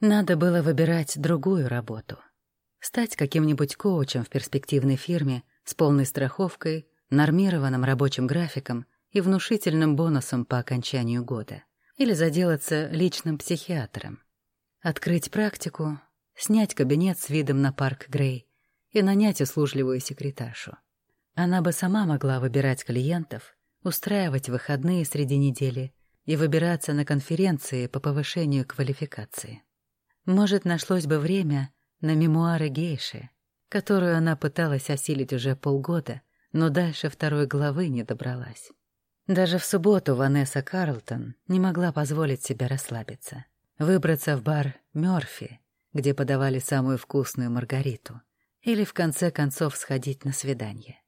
Надо было выбирать другую работу. Стать каким-нибудь коучем в перспективной фирме с полной страховкой, нормированным рабочим графиком и внушительным бонусом по окончанию года. Или заделаться личным психиатром. Открыть практику, снять кабинет с видом на парк Грей и нанять услужливую секретаршу. Она бы сама могла выбирать клиентов, устраивать выходные среди недели и выбираться на конференции по повышению квалификации. Может, нашлось бы время на мемуары гейши, которую она пыталась осилить уже полгода, но дальше второй главы не добралась. Даже в субботу Ванесса Карлтон не могла позволить себе расслабиться. Выбраться в бар «Мёрфи», где подавали самую вкусную маргариту, или в конце концов сходить на свидание.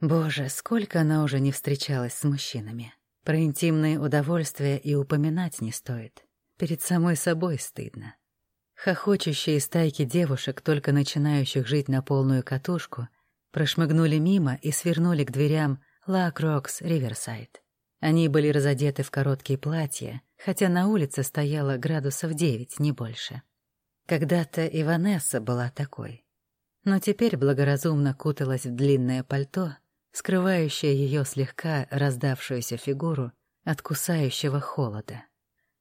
Боже, сколько она уже не встречалась с мужчинами. Про интимные удовольствия и упоминать не стоит. Перед самой собой стыдно. Хохочущие стайки девушек, только начинающих жить на полную катушку, прошмыгнули мимо и свернули к дверям «Ла Крокс Риверсайд». Они были разодеты в короткие платья, хотя на улице стояло градусов девять, не больше. Когда-то и Ванесса была такой. Но теперь благоразумно куталась в длинное пальто, скрывающее ее слегка раздавшуюся фигуру от кусающего холода.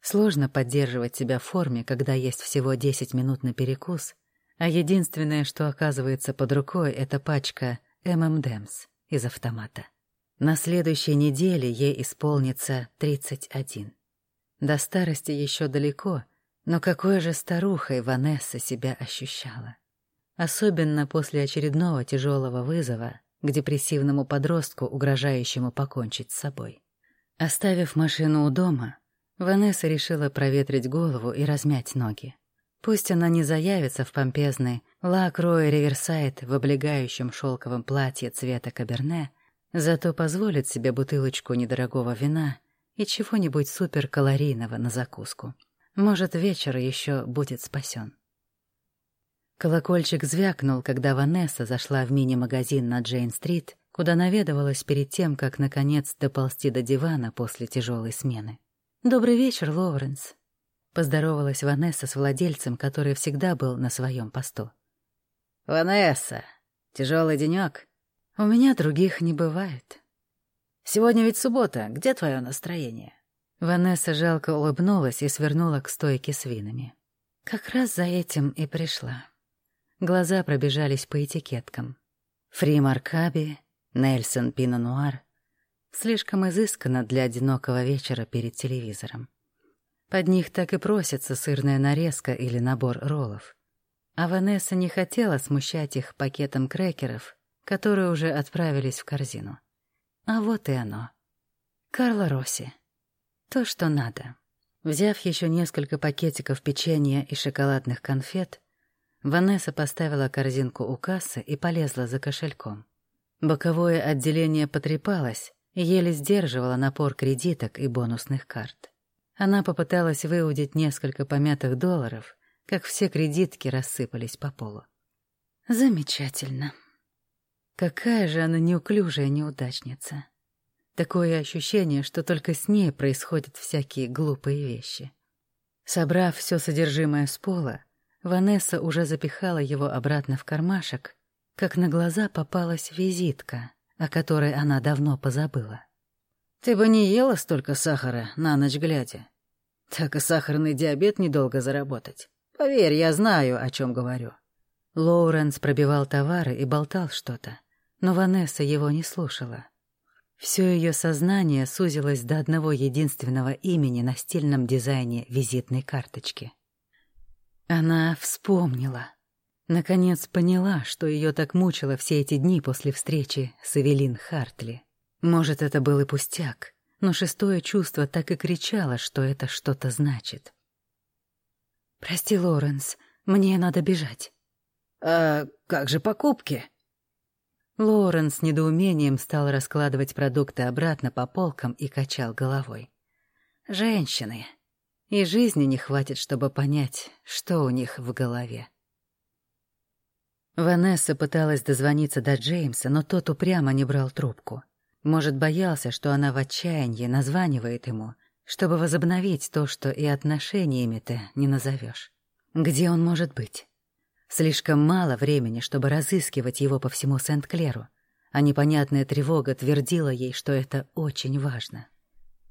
Сложно поддерживать себя в форме, когда есть всего 10 минут на перекус, а единственное, что оказывается под рукой, это пачка ММДМС из автомата. На следующей неделе ей исполнится 31. До старости еще далеко, но какой же старухой Ванесса себя ощущала. Особенно после очередного тяжелого вызова к депрессивному подростку, угрожающему покончить с собой. Оставив машину у дома, Ванесса решила проветрить голову и размять ноги. Пусть она не заявится в помпезный «Ла Кроя Риверсайд» в облегающем шелковом платье цвета каберне, зато позволит себе бутылочку недорогого вина и чего-нибудь суперкалорийного на закуску. Может, вечер еще будет спасен. Колокольчик звякнул, когда Ванесса зашла в мини-магазин на Джейн-стрит, куда наведывалась перед тем, как, наконец, доползти до дивана после тяжелой смены. «Добрый вечер, Лоуренс», — поздоровалась Ванесса с владельцем, который всегда был на своем посту. «Ванесса, тяжелый денек. У меня других не бывает». «Сегодня ведь суббота. Где твое настроение?» Ванесса жалко улыбнулась и свернула к стойке с винами. Как раз за этим и пришла. Глаза пробежались по этикеткам. Фри Маркаби, Нельсон Пино Нуар, Слишком изысканно для одинокого вечера перед телевизором. Под них так и просится сырная нарезка или набор роллов. А Ванесса не хотела смущать их пакетом крекеров, которые уже отправились в корзину. А вот и оно. Карла Росси. То, что надо. Взяв еще несколько пакетиков печенья и шоколадных конфет, Ванесса поставила корзинку у кассы и полезла за кошельком. Боковое отделение потрепалось, еле сдерживала напор кредиток и бонусных карт. Она попыталась выудить несколько помятых долларов, как все кредитки рассыпались по полу. Замечательно. Какая же она неуклюжая неудачница. Такое ощущение, что только с ней происходят всякие глупые вещи. Собрав все содержимое с пола, Ванесса уже запихала его обратно в кармашек, как на глаза попалась визитка — о которой она давно позабыла. «Ты бы не ела столько сахара на ночь глядя. Так и сахарный диабет недолго заработать. Поверь, я знаю, о чем говорю». Лоуренс пробивал товары и болтал что-то, но Ванесса его не слушала. Все ее сознание сузилось до одного единственного имени на стильном дизайне визитной карточки. Она вспомнила — Наконец поняла, что ее так мучило все эти дни после встречи с Эвелин Хартли. Может, это был и пустяк, но шестое чувство так и кричало, что это что-то значит. «Прости, Лоренс, мне надо бежать». «А как же покупки?» Лоренс с недоумением стал раскладывать продукты обратно по полкам и качал головой. «Женщины. И жизни не хватит, чтобы понять, что у них в голове». Ванесса пыталась дозвониться до Джеймса, но тот упрямо не брал трубку. Может, боялся, что она в отчаянии названивает ему, чтобы возобновить то, что и отношениями-то не назовешь. Где он может быть? Слишком мало времени, чтобы разыскивать его по всему Сент-Клеру, а непонятная тревога твердила ей, что это очень важно.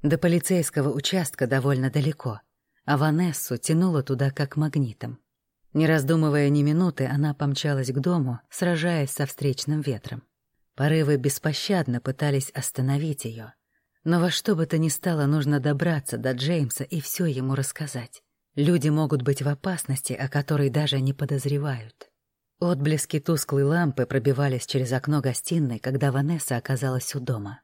До полицейского участка довольно далеко, а Ванессу тянуло туда как магнитом. Не раздумывая ни минуты, она помчалась к дому, сражаясь со встречным ветром. Порывы беспощадно пытались остановить ее, но во что бы то ни стало нужно добраться до Джеймса и все ему рассказать. Люди могут быть в опасности, о которой даже не подозревают. Отблески тусклой лампы пробивались через окно гостиной, когда Ванесса оказалась у дома.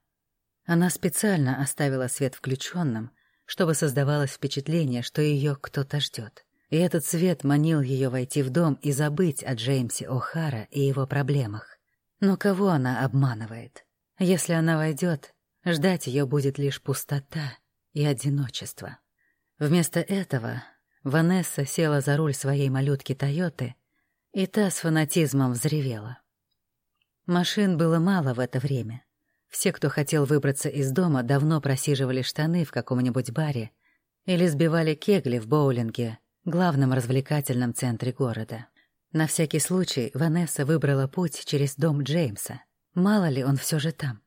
Она специально оставила свет включенным, чтобы создавалось впечатление, что ее кто-то ждет. И этот свет манил ее войти в дом и забыть о Джеймсе О'Хара и его проблемах. Но кого она обманывает? Если она войдет, Ждать ее будет лишь пустота и одиночество. Вместо этого Ванесса села за руль своей малютки «Тойоты», и та с фанатизмом взревела. Машин было мало в это время. Все, кто хотел выбраться из дома, давно просиживали штаны в каком-нибудь баре или сбивали кегли в боулинге, главном развлекательном центре города. На всякий случай Ванесса выбрала путь через дом Джеймса. Мало ли он все же там.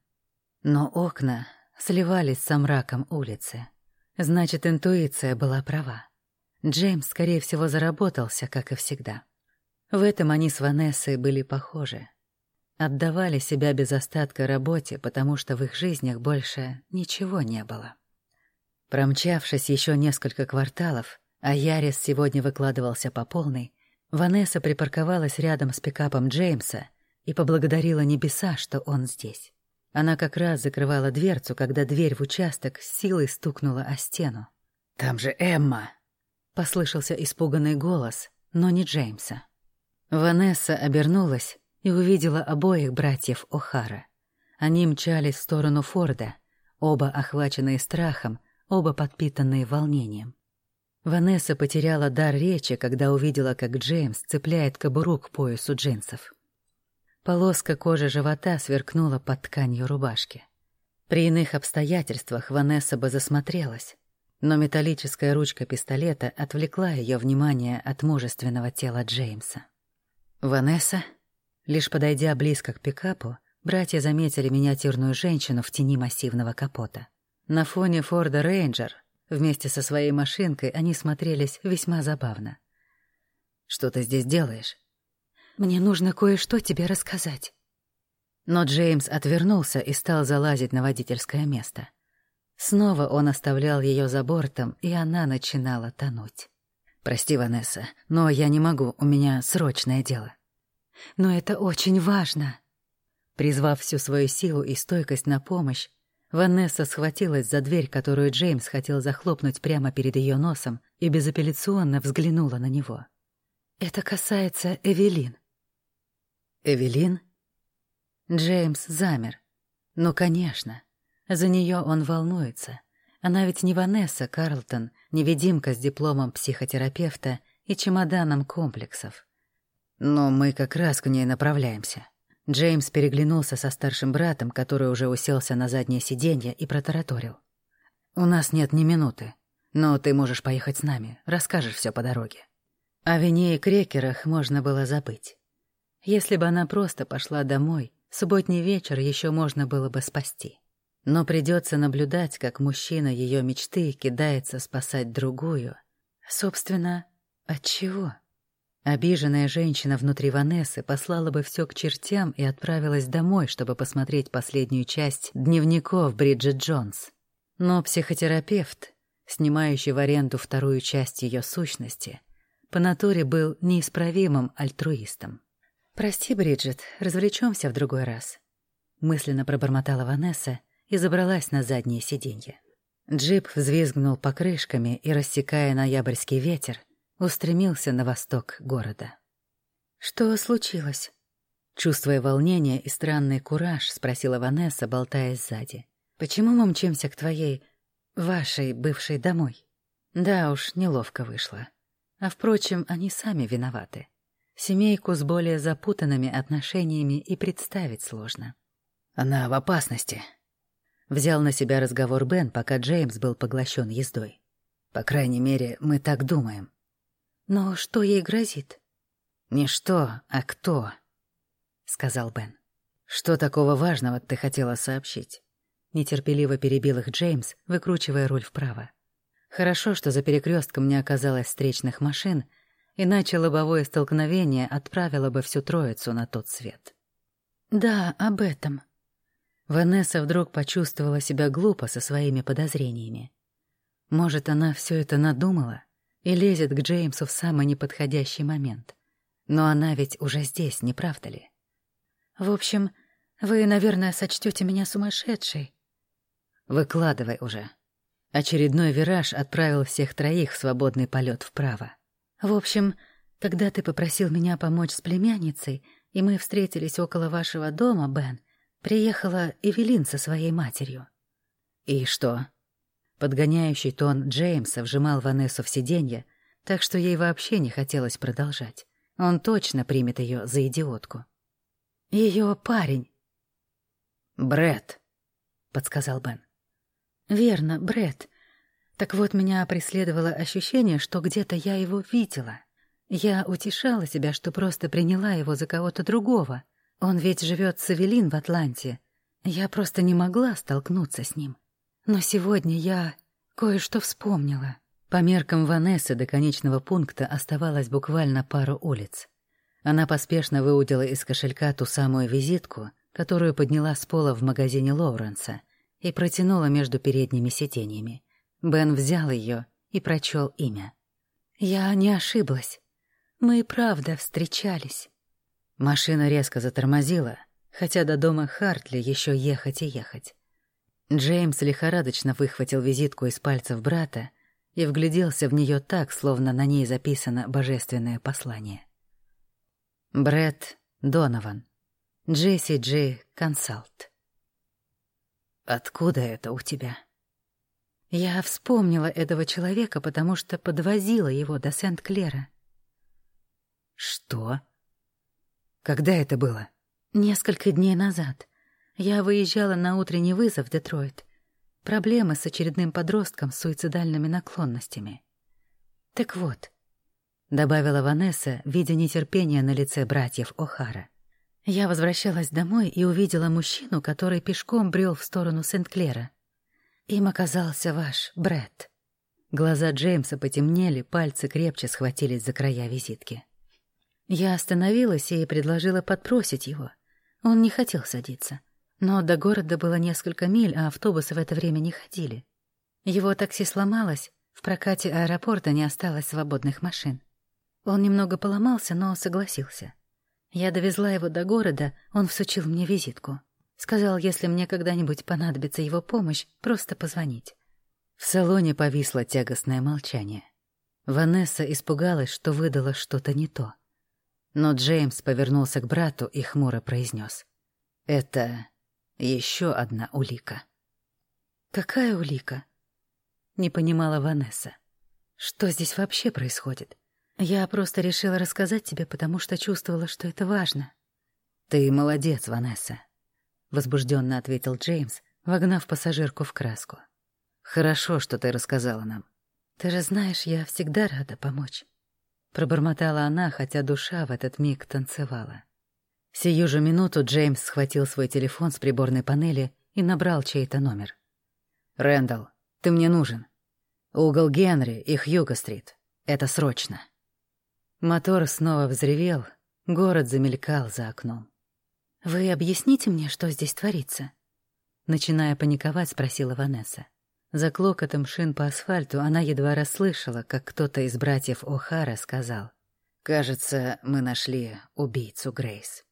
Но окна сливались с мраком улицы. Значит, интуиция была права. Джеймс, скорее всего, заработался, как и всегда. В этом они с Ванессой были похожи. Отдавали себя без остатка работе, потому что в их жизнях больше ничего не было. Промчавшись еще несколько кварталов, а Ярис сегодня выкладывался по полной, Ванесса припарковалась рядом с пикапом Джеймса и поблагодарила небеса, что он здесь. Она как раз закрывала дверцу, когда дверь в участок с силой стукнула о стену. «Там же Эмма!» — послышался испуганный голос, но не Джеймса. Ванесса обернулась и увидела обоих братьев О'Хара. Они мчались в сторону Форда, оба охваченные страхом, оба подпитанные волнением. Ванесса потеряла дар речи, когда увидела, как Джеймс цепляет кобуру к поясу джинсов. Полоска кожи живота сверкнула под тканью рубашки. При иных обстоятельствах Ванесса бы засмотрелась, но металлическая ручка пистолета отвлекла ее внимание от мужественного тела Джеймса. «Ванесса?» Лишь подойдя близко к пикапу, братья заметили миниатюрную женщину в тени массивного капота. На фоне Форда Рейнджер вместе со своей машинкой они смотрелись весьма забавно. «Что ты здесь делаешь?» Мне нужно кое-что тебе рассказать». Но Джеймс отвернулся и стал залазить на водительское место. Снова он оставлял ее за бортом, и она начинала тонуть. «Прости, Ванесса, но я не могу, у меня срочное дело». «Но это очень важно». Призвав всю свою силу и стойкость на помощь, Ванесса схватилась за дверь, которую Джеймс хотел захлопнуть прямо перед ее носом, и безапелляционно взглянула на него. «Это касается Эвелин. Эвелин? Джеймс замер. Ну, конечно. За нее он волнуется. Она ведь не Ванесса Карлтон, невидимка с дипломом психотерапевта и чемоданом комплексов. Но мы как раз к ней направляемся. Джеймс переглянулся со старшим братом, который уже уселся на заднее сиденье и протараторил. «У нас нет ни минуты, но ты можешь поехать с нами, расскажешь все по дороге». О вине и крекерах можно было забыть. Если бы она просто пошла домой, субботний вечер еще можно было бы спасти. Но придется наблюдать, как мужчина ее мечты кидается спасать другую. Собственно, от чего? Обиженная женщина внутри Ванессы послала бы все к чертям и отправилась домой, чтобы посмотреть последнюю часть дневников Бриджит Джонс. Но психотерапевт, снимающий в аренду вторую часть ее сущности, по натуре был неисправимым альтруистом. «Прости, Бриджит, развлечемся в другой раз», — мысленно пробормотала Ванесса и забралась на заднее сиденье. Джип взвизгнул покрышками и, рассекая ноябрьский ветер, устремился на восток города. «Что случилось?» Чувствуя волнение и странный кураж, спросила Ванесса, болтаясь сзади. «Почему мы мчимся к твоей, вашей бывшей домой?» Да уж, неловко вышло. А впрочем, они сами виноваты. Семейку с более запутанными отношениями и представить сложно. Она в опасности. Взял на себя разговор Бен, пока Джеймс был поглощен ездой. По крайней мере, мы так думаем. Но что ей грозит? «Не что, а кто», — сказал Бен. «Что такого важного ты хотела сообщить?» Нетерпеливо перебил их Джеймс, выкручивая руль вправо. Хорошо, что за перекрестком не оказалось встречных машин, иначе лобовое столкновение отправило бы всю троицу на тот свет. «Да, об этом». Ванесса вдруг почувствовала себя глупо со своими подозрениями. Может, она все это надумала и лезет к Джеймсу в самый неподходящий момент. Но она ведь уже здесь, не правда ли? В общем, вы, наверное, сочтете меня сумасшедшей. Выкладывай уже. Очередной вираж отправил всех троих в свободный полет вправо. В общем, когда ты попросил меня помочь с племянницей, и мы встретились около вашего дома, Бен, приехала Эвелин со своей матерью. И что? Подгоняющий тон Джеймса вжимал Ванессу в сиденье, так что ей вообще не хотелось продолжать. Он точно примет ее за идиотку. Ее парень. Бред, подсказал Бен. Верно, Бред. Так вот, меня преследовало ощущение, что где-то я его видела. Я утешала себя, что просто приняла его за кого-то другого. Он ведь живет с Эвелин в Атланте. Я просто не могла столкнуться с ним. Но сегодня я кое-что вспомнила. По меркам Ванессы до конечного пункта оставалось буквально пару улиц. Она поспешно выудила из кошелька ту самую визитку, которую подняла с пола в магазине Лоуренса, и протянула между передними сиденьями. Бен взял ее и прочел имя. «Я не ошиблась. Мы и правда встречались». Машина резко затормозила, хотя до дома Хартли еще ехать и ехать. Джеймс лихорадочно выхватил визитку из пальцев брата и вгляделся в нее так, словно на ней записано божественное послание. Брэд Донован. Джесси Джи Консалт. «Откуда это у тебя?» Я вспомнила этого человека, потому что подвозила его до Сент-Клера. «Что? Когда это было?» «Несколько дней назад. Я выезжала на утренний вызов в Детройт. Проблемы с очередным подростком с суицидальными наклонностями. Так вот, — добавила Ванесса, видя нетерпение на лице братьев О'Хара. Я возвращалась домой и увидела мужчину, который пешком брел в сторону Сент-Клера. Им оказался ваш Брэд. Глаза Джеймса потемнели, пальцы крепче схватились за края визитки. Я остановилась и предложила подпросить его. Он не хотел садиться. Но до города было несколько миль, а автобусы в это время не ходили. Его такси сломалось, в прокате аэропорта не осталось свободных машин. Он немного поломался, но согласился. Я довезла его до города, он всучил мне визитку. Сказал, если мне когда-нибудь понадобится его помощь, просто позвонить. В салоне повисло тягостное молчание. Ванесса испугалась, что выдала что-то не то. Но Джеймс повернулся к брату и хмуро произнес: «Это еще одна улика. Какая улика? Не понимала Ванесса. Что здесь вообще происходит? Я просто решила рассказать тебе, потому что чувствовала, что это важно. Ты молодец, Ванесса, возбужденно ответил Джеймс, вогнав пассажирку в краску. Хорошо, что ты рассказала нам. Ты же знаешь, я всегда рада помочь. Пробормотала она, хотя душа в этот миг танцевала. Сию же минуту Джеймс схватил свой телефон с приборной панели и набрал чей-то номер. «Рэндалл, ты мне нужен. Угол Генри и Хьюго-стрит. Это срочно». Мотор снова взревел, город замелькал за окном. «Вы объясните мне, что здесь творится?» Начиная паниковать, спросила Ванесса. За клокотом шин по асфальту она едва расслышала, как кто-то из братьев О'Хара сказал. «Кажется, мы нашли убийцу Грейс».